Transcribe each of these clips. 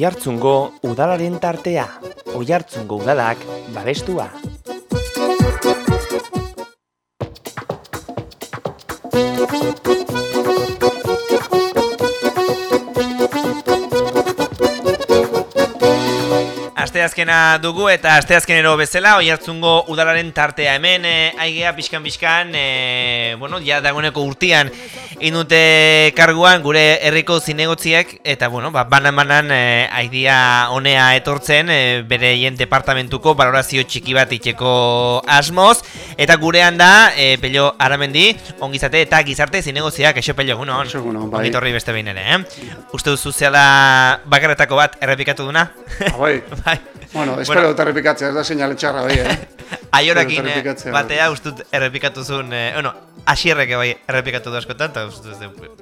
Oihartzungo udalaren tartea. Oihartzungo udalak babestua. Asteazkena dugu eta asteazkenero bezala oihartzungo udalaren tartea hemen e, aigea pixkan pixkan e, bueno, ja dagoeneko urtean indute karguan gure herriko zinegotziak eta bueno, ba, banan banan e, aidia honea etortzen e, bere hien departamentuko valorazio txiki bat itxeko asmoz eta gurean da e, pello aramendi ongizate eta gizarte zinegotziak eixo pello gunon, bai. ongitorri beste behin ere eh? uste duzu zela bakarretako bat errepikatu duna? bai, bai. Bueno, espero bueno. errepikatzea, ez da seinale txarra bai, eh? Aiorakin eh, batea bai. ustut errepikatu zuen, eh, bueno, asierreke bai errepikatu du askotan, eta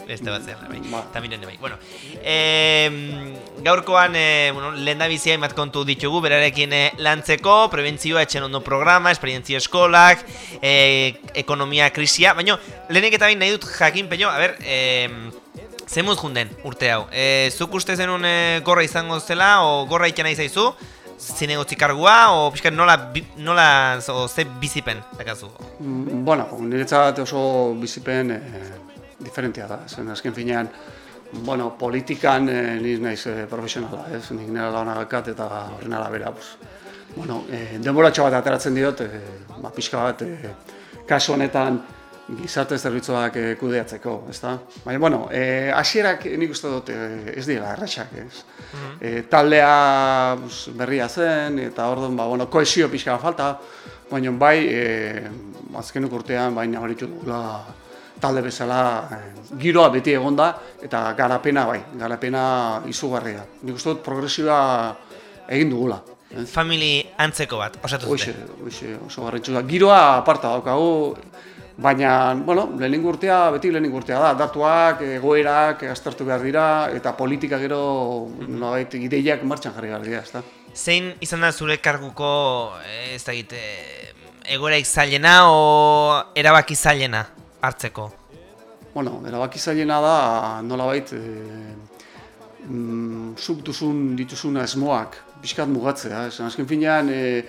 ez da bat zen, bai, ba. taminene bai. Bueno, eh, gaurkoan, eh, bueno, lehen da bizia imat kontu ditugu, berarekin eh, lantzeko, prebentzioa etxen ondo programa, esperientzia eskolak, eh, ekonomia krisia, baina lehenik eta bain nahi dut jakin, peño, a ber, eh, Zemuz junden urte hau. E, zuk uste zenun e, gorra izango zela, o gorra ikena izaizu, zinegotzi kargua, o pixka nola, nola o, ze bizipen dakazu? Mm, bueno, niretzat oso bizipen eh, diferentia da, zen azken finean, bueno, politikan eh, niz naiz eh, profesionala, ez, nik nire launa eta horren arabera, pues, bueno, eh, denboratxo bat ateratzen diot, eh, ba, pixka bat, eh, kasu honetan, gizarte zerbitzuak e, kudeatzeko, ezta? Baina, bueno, e, asierak nik uste dut e, ez dira erratxak, ez? Mm taldea berria zen, eta orduan, ba, bueno, koesio pixka falta, baina bai, e, azkenuk urtean, bai, nabaritu dugula talde bezala, e, giroa beti egonda, eta garapena, bai, garapena izugarria. Nik uste dut progresioa egin dugula. Famili antzeko bat, osatu zute? Oixe, oso garritxu da. Giroa aparta daukagu, Baina, bueno, lehenik urtea, beti lehenik urtea da, datuak, egoerak, aztertu behar dira, eta politika gero, mm -hmm. ideiak martxan jarri behar dira, ezta? Zein izan da zure karguko, eh, ez da egite, egoeraik zailena o erabaki zailena hartzeko? Bueno, erabaki zailena da, nola bait, e, mm, zuk duzun dituzun esmoak, pixkat mugatzea, esan azken finean, e,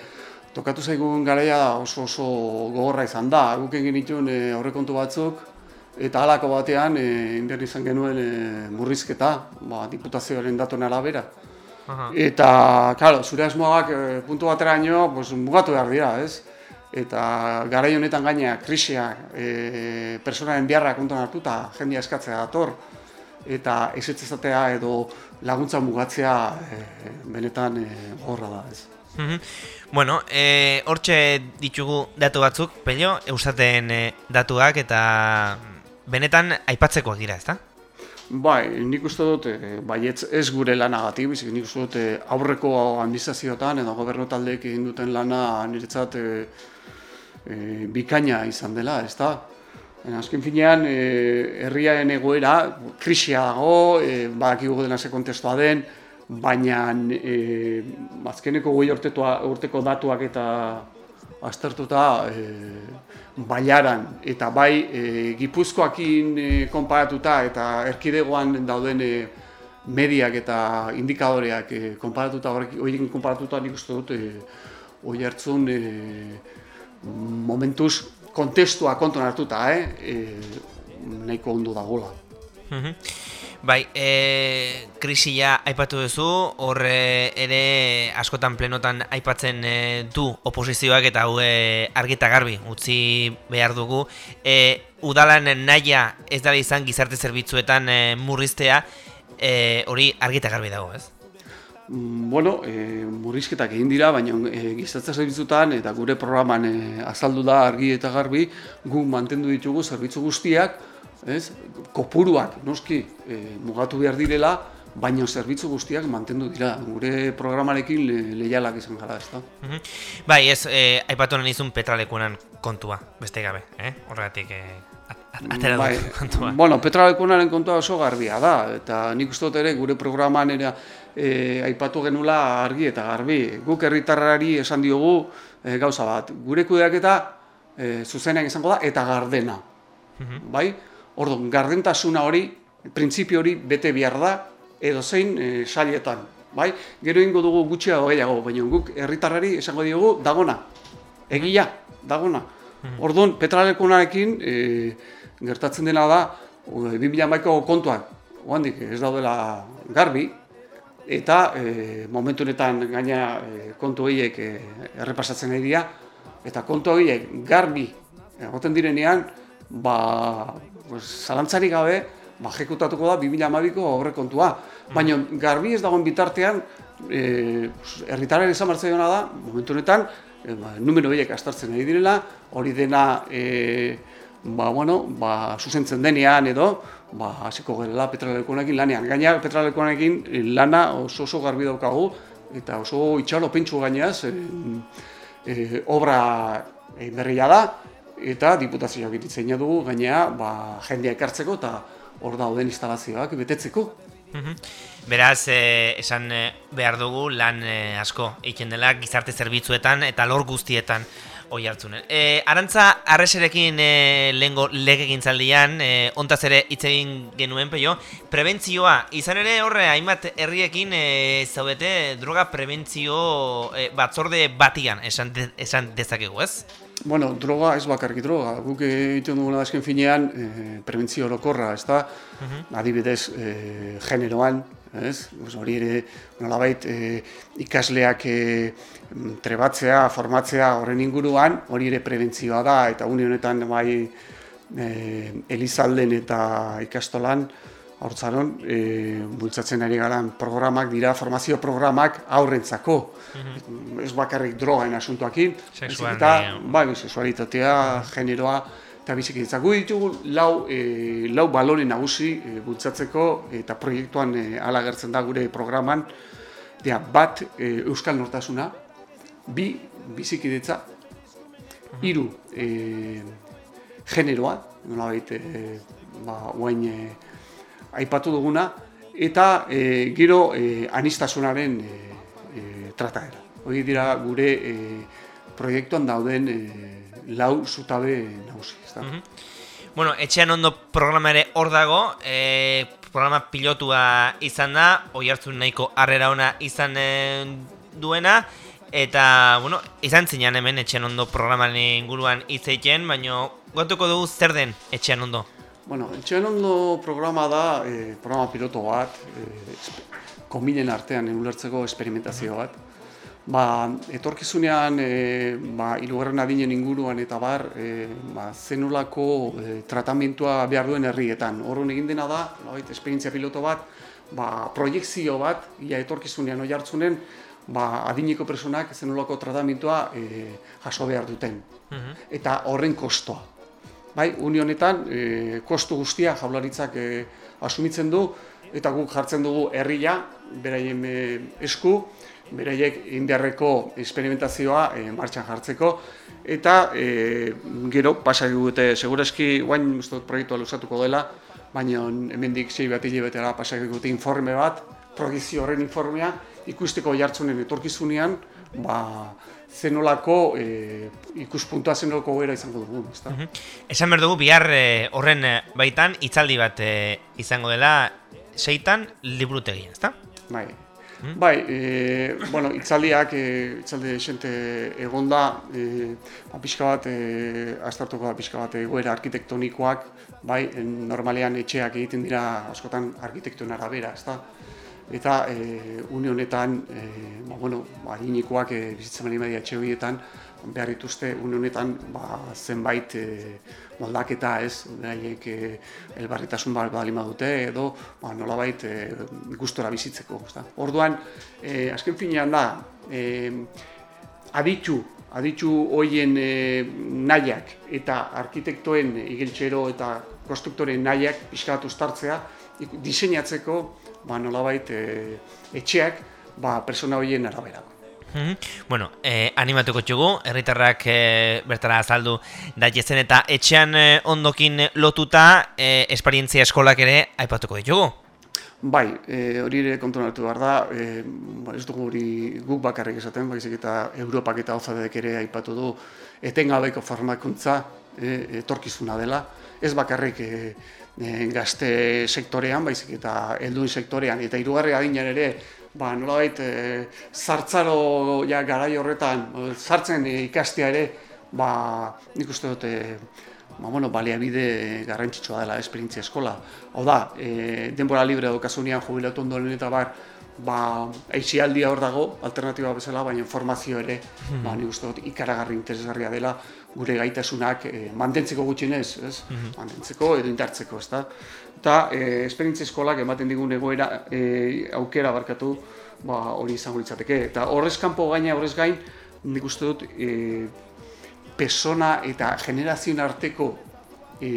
tokatu zaigun garaia oso oso gogorra izan da. Guk egin dituen e, aurrekontu batzuk eta halako batean e, inderri izan genuen e, murrizketa, ba, diputazioaren datuen arabera. Aha. Eta, claro, zure asmoak e, puntu bateraino, pues, mugatu behar dira, ez? Eta garai honetan gaina krisia e, personaren beharra kontuan hartu eta jendia eskatzea dator eta esetzezatea edo laguntza mugatzea e, benetan e, gorra da, ez? Mhm. Bueno, e, hortxe ditugu datu batzuk, pelio, eusaten e, datuak eta benetan aipatzekoak dira, ezta? Bai, nik uste dut, e, bai ez, ez gure lanagatik, bizik nik uste dut e, aurreko administrazioetan edo gobernu taldeek egin duten lana niretzat e, e, bikaina izan dela, ezta? En azken finean, e, herriaren egoera, krisia dago, e, badakigu dena ze kontestua den, baina e, azkeneko goi urteko datuak eta aztertuta e, baiaran eta bai e, gipuzkoakin e, konparatuta eta erkidegoan dauden e, mediak eta indikadoreak e, konparatuta horiekin konparatuta nik uste dut e, oi hartzun e, momentuz kontestua konton hartuta eh? e, nahiko ondo dagoela. Mhm. Bai, e, krisia aipatu duzu, horre ere askotan plenotan aipatzen e, du oposizioak eta hau e, argita garbi utzi behar dugu. E, udalan naia ez dara izan gizarte zerbitzuetan e, murriztea, e, hori argita garbi dago, ez? Mm, bueno, e, murrizketak egin dira, baina e, gizarte zerbitzutan eta gure programan e, azaldu da argi eta garbi, gu mantendu ditugu zerbitzu guztiak, ez? Kopuruak noski e, mugatu behar direla, baina zerbitzu guztiak mantendu dira. Gure programarekin le, leialak izan gara, ez da? Mhm. Bai, ez, e, aipatu nahi izun petralekunan kontua, beste gabe, eh? horregatik e, atera bai, kontua. Bueno, petralekunaren kontua oso garbia da, eta nik uste ere gure programan ere e, aipatu genula argi eta garbi. Guk herritarrari esan diogu e, gauza bat, gure kudeak eta e, zuzenean izango da, eta gardena. Mhm. Bai? Orduan, gardentasuna hori printzipio hori bete behar da, edo zein e, sailetan. Bai? Gero ingo dugu gutxia gehiago, baina guk herritarrari esango diogu dagona. Egia, dagona. Mhm. Orduan, petralekunarekin e, gertatzen dena da, 2000 maiko kontuak, oandik ez daudela garbi, eta e, momentu honetan gaina e, kontu horiek e, errepasatzen nahi dira, eta kontu horiek garbi egoten direnean, ba, pues, zalantzari gabe, ba, jekutatuko da 2012ko horre kontua. Baina garbi ez dagoen bitartean, e, erritaren izan da, momentu honetan, e, ba, numero horiek astartzen nahi direla, hori dena e, ba, bueno, ba, zuzentzen denean edo, ba, hasiko gerela petralekonekin lanean. Gaina petralekonekin lana oso oso garbi daukagu, eta oso itxalo pentsu gaineaz, e, e, obra e, berria da, eta diputazioak ititzen dugu, gainea ba, jendea ekartzeko eta hor dauden instalazioak betetzeko. Mhm. Beraz, eh, esan eh, behar dugu lan eh, asko egiten dela gizarte zerbitzuetan eta lor guztietan oi hartzunen. E, arantza, arreserekin e, lehengo lege gintzaldian, e, ontaz ere hitz egin genuen peio, prebentzioa, izan ere horre, hainbat herriekin e, zaudete droga prebentzio e, batzorde batian, esan, de, esan dezakegu, ez? Bueno, droga ez bakarrik droga. Guk egiten duguna azken finean e, prebentzio orokorra, ez da? Mhm. Adibidez, e, generoan, ez? Hori ere, nolabait, e, ikasleak e, trebatzea, formatzea horren inguruan, hori ere prebentzioa da, eta unionetan bai e, Elizalden eta ikastolan, Hortzaron, e, bultzatzen ari garan programak dira, formazio programak aurrentzako. Mm Ez bakarrik drogaen asuntuakin. Sexual, eta, bai, sexualitatea, generoa, eta bizikidetza. Gu ditugu lau, e, lau balore nagusi e, bultzatzeko eta proiektuan e, alagertzen da gure programan. Dea, bat, e, Euskal Nortasuna, bi, bizikidetza, hiru, e, generoa, nola baita, e, ba, guain, e, aipatu duguna, eta e, gero e, anistasunaren e, e, trataera. Hori dira gure e, proiektuan dauden e, lau zutabe nagusi. Mm Bueno, etxean ondo programa ere hor dago, e, programa pilotua izan da, oi hartzun nahiko harrera ona izan duena, eta, bueno, izan zinean hemen etxean ondo programaren inguruan itzeiten, baina guatuko dugu zer den etxean ondo? Bueno, etxean ondo programa da, e, programa piloto bat, e, kombinen artean ulertzeko esperimentazio bat. Ba, etorkizunean, e, ba, ilugarren adinen inguruan eta bar, e, ba, zenolako e, tratamentua behar duen herrietan. Horren egin dena da, noit, esperientzia piloto bat, ba, proiektzio bat, ia etorkizunean oi hartzunen, ba, adineko personak zenolako tratamentua e, jaso behar duten. Mhm. Eta horren kostoa bai, unionetan e, kostu guztia jaularitzak e, asumitzen du eta guk jartzen dugu herria beraien e, esku, beraiek indarreko esperimentazioa e, martxan jartzeko. Eta e, gero pasa dute segurazki guain uste proiektua luzatuko dela, baina hemendik sei bat hilabetera pasa dute informe bat, proiektzio horren informea ikusteko jartzunen etorkizunean, ba, zenolako e, ikuspuntua zenolako gara izango dugu. Ezta? Mm Esan behar dugu, bihar e, horren e, baitan itzaldi bat e, izango dela seitan liburutegia, ezta? Bai, mm bai e, bueno, itzaldiak, e, itzaldi esente egonda, e, ba, pixka bat, e, astartuko da pixka bat egoera arkitektonikoak, bai, normalean etxeak egiten dira askotan arkitektoen arabera, ezta? Eta e, une honetan e, ba, bueno, ba, inikoak e, bizitzen bali media etxe horietan behar dituzte une honetan ba, zenbait e, moldaketa ez beraiek e, elbarritasun bat bali dute edo ba, nolabait e, gustora bizitzeko. Ezta? Orduan, e, azken finean da, e, aditu, aditu hoien e, nahiak eta arkitektoen igeltxero eta konstruktoren nahiak pixka bat ustartzea, diseinatzeko ba, nolabait e, etxeak ba, persona horien arabera. Mm Bueno, eh, animatuko txugu, herritarrak eh, bertara azaldu da jezen eta etxean eh, ondokin lotuta eh, esperientzia eskolak ere aipatuko ditugu. Bai, eh, hori ere kontrolatu behar da, eh, ez dugu hori guk bakarrik esaten, baizik eta Europak eta Ozadek ere aipatu du etengabeko formakuntza eh, etorkizuna dela, ez bakarrik eh, gazte sektorean, baizik eta helduen sektorean, eta hirugarri adinean ere, ba, nolabait, e, zartzaro ja, garai horretan, zartzen ikastea ere, ba, nik uste dute, ba, bueno, baliabide garrantzitsua dela esperientzia eskola. Hau da, e, denbora libre daukasunean jubilatu ondoren eta bar, ba, eixialdia hor dago, alternatiba bezala, baina informazio ere, mm ba, nik uste dut, ikaragarri interesgarria dela, gure gaitasunak e, mantentzeko gutxinez, ez? Mm Mantentzeko edo indartzeko, ez da? Eta e, esperientzia eskolak ematen digun egoera e, aukera barkatu, ba, hori izango litzateke. Eta horrez kanpo gaina, horrez gain, nik uste dut, e, persona eta generazioen arteko e,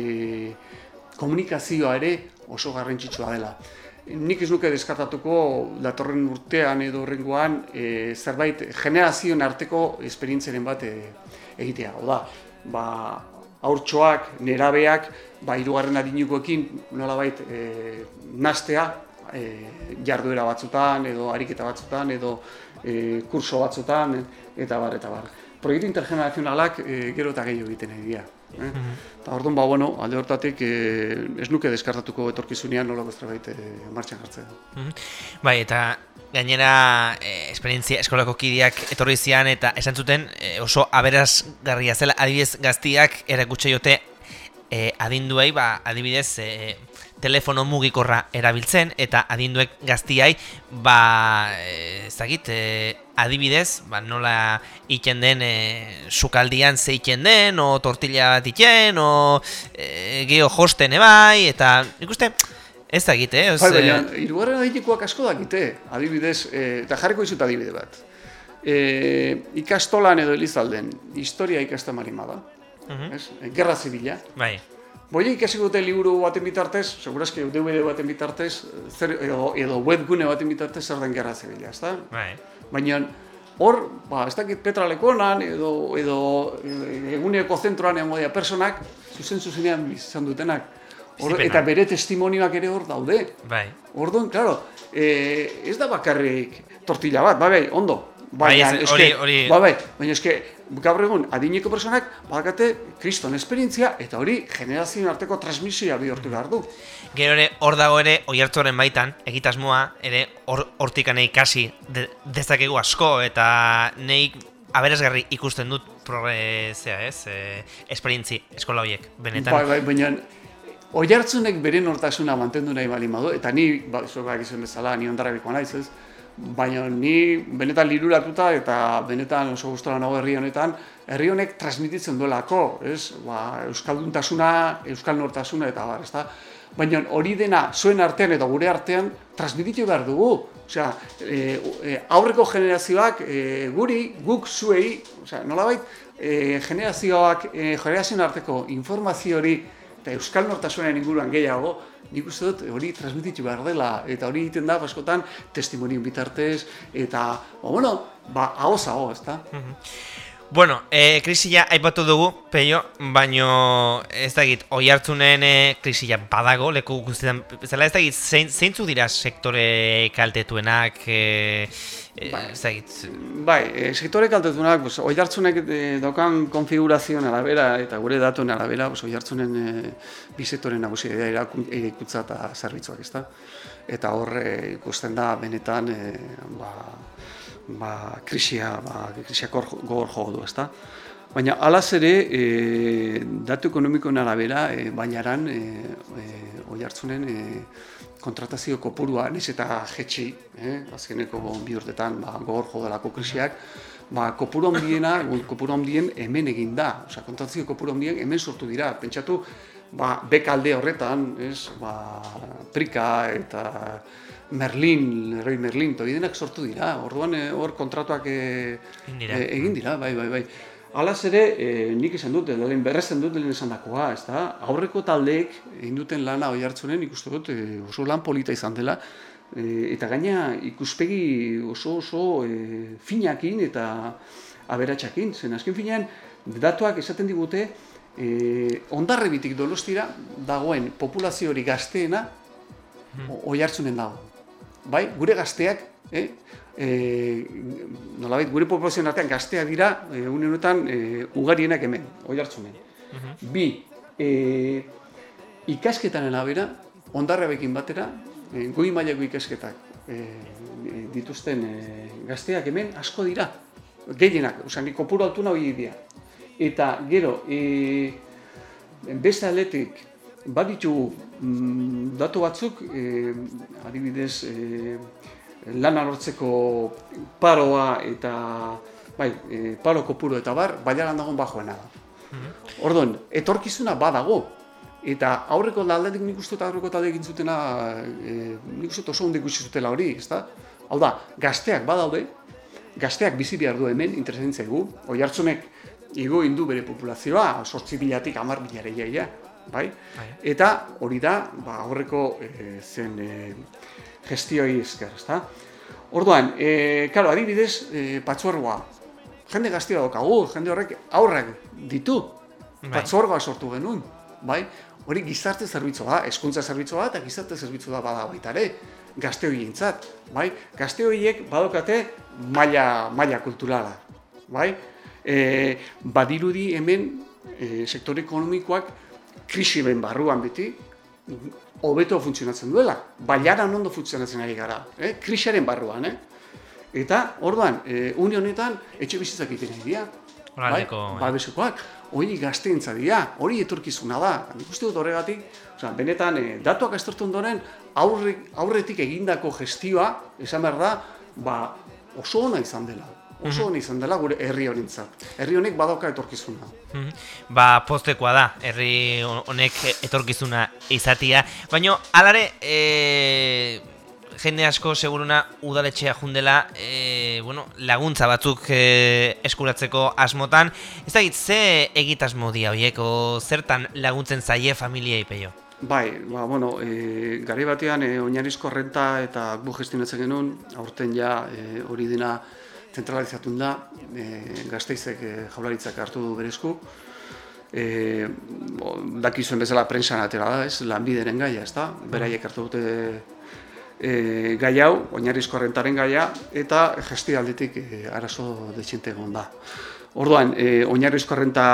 komunikazioa ere oso garrantzitsua dela. Nik ez nuke deskartatuko datorren urtean edo horrengoan e, zerbait generazioen arteko esperientziaren bat e, egitea. Oda, ba, aurtsoak, nerabeak, ba, irugarren adinukoekin nolabait e, nastea, e, jarduera batzutan, edo ariketa batzutan, edo e, kurso batzutan, eta bar, eta bar proiektu intergenerazionalak e, gero eta gehiago egiten nahi dira. Eh? Mm orduan, ba, bueno, alde hortatik e, ez nuke deskartatuko etorkizunean nola bezala e, martxan hartzea. Mm Bai, eta gainera e, esperientzia eskolako kideak etorri zian eta esan zuten e, oso aberazgarria zela adibidez gaztiak erakutxe jote e, adinduei, ba, adibidez, e, telefono mugikorra erabiltzen eta adinduek gaztiai ba ezagit e, adibidez ba, nola iten den e, sukaldian ze iten den o tortilla bat iten o e, geho josten ebai eta ikuste ez da egite, eh? Bai, baina, irugarren aditikoak asko dakite, adibidez, e, eta jarriko izut adibide bat. E, ikastolan edo elizalden, historia ikasta marima da. Uh -huh. Gerra zibila. Bai. Boi ikasi dute liburu baten bitartez, segurazki DVD baten bitartez, zer, edo, edo webgune baten bitartez zer den gerra zebila, ezta? Bai. Baina hor, ba, ez dakit petralekonan edo, edo eguneko zentroan egon modia personak, zuzen zuzenean izan dutenak. Or, eta bere testimonioak ere hor daude. Bai. Orduan, claro, e, ez da bakarrik tortilla bat, bai, bai, ondo, Baina, bai, hori, hori... Ba, bai, baina eske, gaur egun, adineko personak, badakate, kriston esperientzia, eta hori, generazioen arteko transmisioa bihortu behar du. Gero ere, hor dago ere, oi hartuaren baitan, egitasmoa, ere, hortik or, ikasi de, dezakegu asko, eta nahi aberazgarri ikusten dut progresea, ez? E, esperientzi, eskola horiek, benetan. Bai, bai, baina, oi hartzunek bere nortasuna mantendu nahi bali madu, eta ni, ba, zoga egizun bezala, ni ondarabikoa naiz, ez? Baina ni benetan liruratuta eta benetan oso gustora nago herri honetan, herri honek transmititzen duelako, ez? Ba, euskalduntasuna, euskal nortasuna eta bar, ezta? Baina hori dena zuen artean eta gure artean transmititu behar dugu. Osea, e, e, aurreko generazioak e, guri, guk zuei, osea, nolabait, e, generazioak, e, generazioen arteko informazio hori eta euskal nortasunaren inguruan gehiago, nik uste dut hori transmititu behar dela, eta hori egiten da, baskotan, testimonio bitartez, eta, ba, bueno, ba, hau zago, ez da? Bueno, e, krisila aipatu dugu, peio, baino ez da egit, oi hartzunen e, krisila badago, leku guztietan, zela ez da zein, zeintzu dira sektore kaltetuenak, e, e, bai, ez da? Bai, e, sektore kaltetuenak, pues, oi hartzunek e, daukan konfigurazioan arabera eta gure datuen arabera, pues, oi hartzunen e, bisektoren nagusia dira irakutza eta zerbitzuak, ez da? Eta horre ikusten da, benetan, e, ba, ba, krisia, ba, krisiak gogor jogo du, ezta? Baina alaz ere, e, datu ekonomikoen arabera, e, bainaran, e, e, oi hartzunen, e, kontratazio kopurua, niz eta jetxi, eh? azkeneko bi urtetan ba, gogor jo delako krisiak, ba, kopuru handiena, kopuru handien hemen egin da, osea, kontratazio kopuru handien hemen sortu dira, pentsatu, ba, bekalde horretan, ez, ba, prika eta Merlin, Leroy Merlin, to denak sortu dira. Orduan eh, hor kontratuak e, egin dira, bai, bai, bai. Alaz ere, e, nik esan dut, edo berrezen dut lehen esan dakoa, ez da? Aurreko taldeek egin duten lana oi hartzunen, ikustu dut, oso lan polita izan dela, eta gaina ikuspegi oso oso e, finakin eta aberatsakin, zen azken finean, datuak esaten digute, e, ondarre bitik dolostira dagoen populazio hori gazteena, hmm. oi hartzunen dago bai, gure gazteak, eh, e, nolabait, gure populazioen artean gazteak dira, e, une honetan, e, ugarienak hemen, oi hartzunen. Mhm. Bi, e, ikasketaren abera, ondarrabekin batera, e, goi mailako ikasketak e, dituzten e, gazteak hemen asko dira. Gehienak, osan, kopuru altuna hori dira. Eta gero, e, beste aletik, baditu mm, datu batzuk, e, adibidez, e, lan alortzeko paroa eta bai, e, paro kopuru eta bar, baina dagoen bajoena da. Mhm. Orduan, etorkizuna badago, eta aurreko aldetik nik uste aurreko talde egin zutena, e, nik uste oso hundik zutela hori, ezta? Hau da, gazteak badaude, gazteak bizi behar du hemen, interesatzen zaigu, oi hartzunek igo indu bere populazioa, sortzi bilatik amar bilare jaia, bai? bai? Eta hori da, ba, aurreko e, zen e, gestioi esker, ezta? Orduan, e, karo, adibidez, e, patzuergoa, jende gaztia daukagu, jende horrek aurrak ditu, bai. patzuergoa sortu genuen, bai? Hori gizarte zerbitzu da, eskuntza zerbitzu da, eta gizarte zerbitzu da bada baita ere, gazte horientzat, bai? Gazte horiek badokate maila, maila kulturala, bai? E, badirudi hemen e, sektore ekonomikoak krisi ben barruan beti, hobeto funtzionatzen duela, baiaran ondo funtzionatzen ari gara, eh? krisiaren barruan, eh? Eta, orduan, e, une honetan, etxe bizitzak egiten dira. Bai, bai. hori gazteentza dira, hori etorkizuna da. Nik uste dut horregatik, oza, benetan, e, datuak aztertu ondoren, aurretik egindako gestioa, esan behar da, ba, oso ona izan dela oso honi izan dela gure herri honintzat. Herri honek badoka etorkizuna. Ba, postekoa da, herri honek etorkizuna izatia. Baina, alare, e, jende asko seguruna udaletxea jundela e, bueno, laguntza batzuk e, eskuratzeko asmotan. Ez da ze egitasmo dia horiek, zertan laguntzen zaie familia ipeio? Bai, ba, bueno, e, gari batean e, oinarrizko renta eta bu gestionatzen genuen, aurten ja e, hori dena zentralizatun da, e, gazteizek e, jaularitzak hartu du berezku. E, dakizuen bezala prensan atera da, ez, lanbideren gaia, ez da, beraiek hartu dute e, gai hau, oinarrizko rentaren gaia, eta gesti aldetik e, arazo detxente egon da. Orduan, e, oinarrizko renta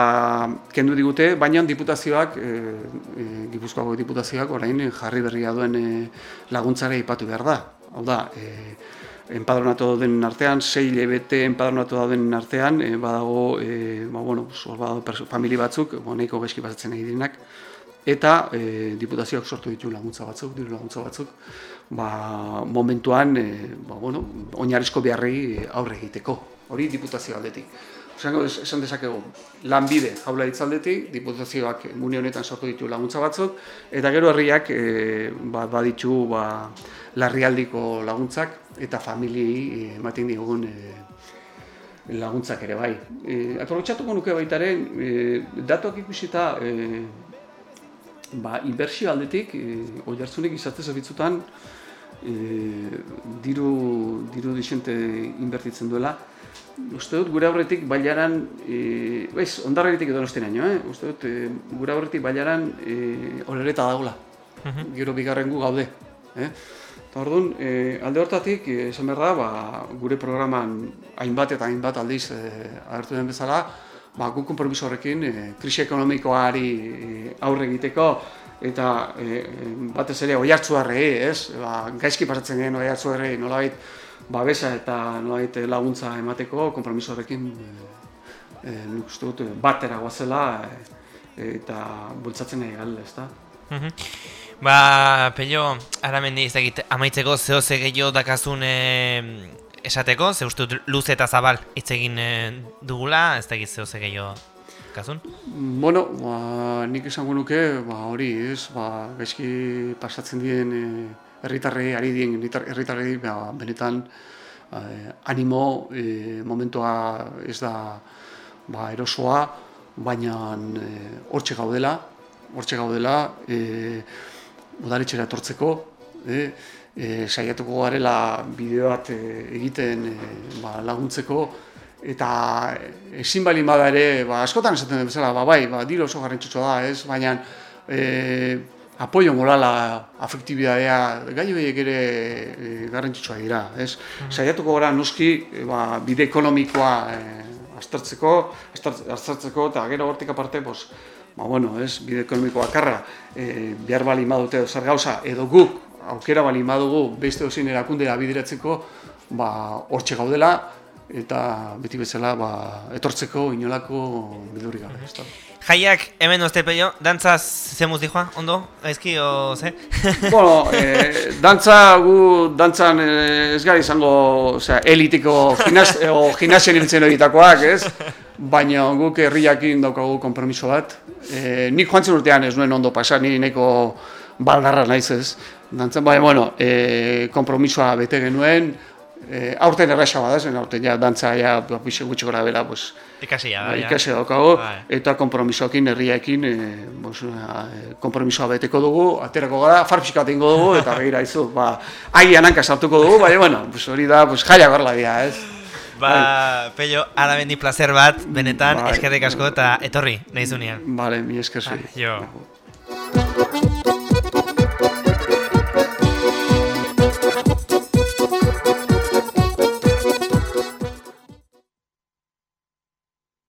kendu digute, baina diputazioak, e, e, Gipuzkoako diputazioak, orain jarri berria duen e, laguntzare ipatu behar da. Hau da, e, enpadronatu den artean, sei lebete enpadronatu dauden artean, e, badago, e, ba, bueno, badago familia batzuk, boneko geski pasatzen nahi direnak, eta e, diputazioak sortu ditu laguntza batzuk, diru laguntza batzuk, ba, momentuan, e, ba, bueno, oinarrizko beharrei aurre egiteko, hori diputazio aldetik. Osango, esan dezakegu, lanbide jaula ditzaldetik, diputazioak muni honetan sortu ditu laguntza batzuk, eta gero herriak e, ba, baditu ba, larrialdiko laguntzak, eta familiei eh, ematen digun e, laguntzak ere bai. E, Aprobetxatuko nuke baitaren, e, datuak ikusita e, ba, inbertsio aldetik, e, oi hartzunek izate zerbitzutan, e, diru, diru disente inbertitzen duela, Uste dut, gure aurretik bailaran, e, ez, ondarretik edo nostien eh? Uste dut, e, gure aurretik bailaran e, horreta dagoela. Mhm. Gero bigarren gu gaude. Eh? Eta orduan, e, alde hortatik, eh, esan behar da, ba, gure programan hainbat eta hainbat aldiz e, agertu den bezala, ba, gu kompromiso horrekin e, krisi ekonomikoari aurre egiteko, eta e, batez ere oi hartzu ez? Ba, gaizki pasatzen gen oi hartzu harrei nolabait babesa eta nolabait laguntza emateko kompromiso horrekin e, nik uste dut batera guazela e, eta bultzatzen nahi gale, ez da? Mhm. Ba, Pello, aramendi ez dakit, amaitzeko zeo ze gehiago dakazun e, esateko, ze uste luze eta zabal hitz egin e, dugula, ez dakit zeo ze gehiago dakazun? Bueno, ba, nik esango nuke, ba, hori, ez, ba, gaizki pasatzen dien e, herritarrei, ari dien herritarrei, ba, benetan, e, animo e, momentua ez da ba, erosoa, baina hortxe gaudela, hortxe gaudela, e, udaletxera etortzeko, e, e, saiatuko garela bideo bat e, egiten e, ba, laguntzeko, eta ezin bali bada ere, ba, askotan esaten bezala, ba, bai, ba, diro oso garrantzitsua da, ez, baina e, apoio morala, afektibidadea, gai horiek ere e, garrantzitsua dira, ez. Mm. Saiatuko gara noski ba, bide ekonomikoa e, aztertzeko, aztertzeko, eta gero hortik aparte, bos, ba, bueno, ez, bide ekonomiko bakarra, e, behar bali madute zer gauza, edo guk, aukera bali madugu beste ozien erakundea bideratzeko, ba, hortxe gaudela, eta beti bezala ba, etortzeko inolako bidurik gabe. Ez Jaiak hemen oste peio, dantzaz ze dijoa, ondo? Gaizki o ze? bueno, e, dantza gu dantzan e, ez gara izango osea, elitiko gimnasien hiltzen horitakoak, ez? Baina guk herriakin daukagu kompromiso bat. E, nik joan urtean ez nuen ondo pasa, ni neko baldarra naiz ez. Dantzan, baina, bueno, e, kompromisoa bete genuen, eh, aurten erresa bada zen, aurten ja, dantza ja, pixe gutxi gora bera, pues, ikasi da, ba, ikasi daukago, bai. eta kompromisoakin, herriakin, eh, bos, eh, kompromisoa beteko dugu, aterako gara, farpsika tingo dugu, eta begira izu, ba, agian hanka sartuko dugu, baina, bueno, pues, hori da, pues, jaia gorla dira, ez? Ba, bai. Pello, ara bendi placer bat, benetan, bai. eskerrik asko eta etorri, nahi zunean. Vale, mi esker zui. Ah, jo.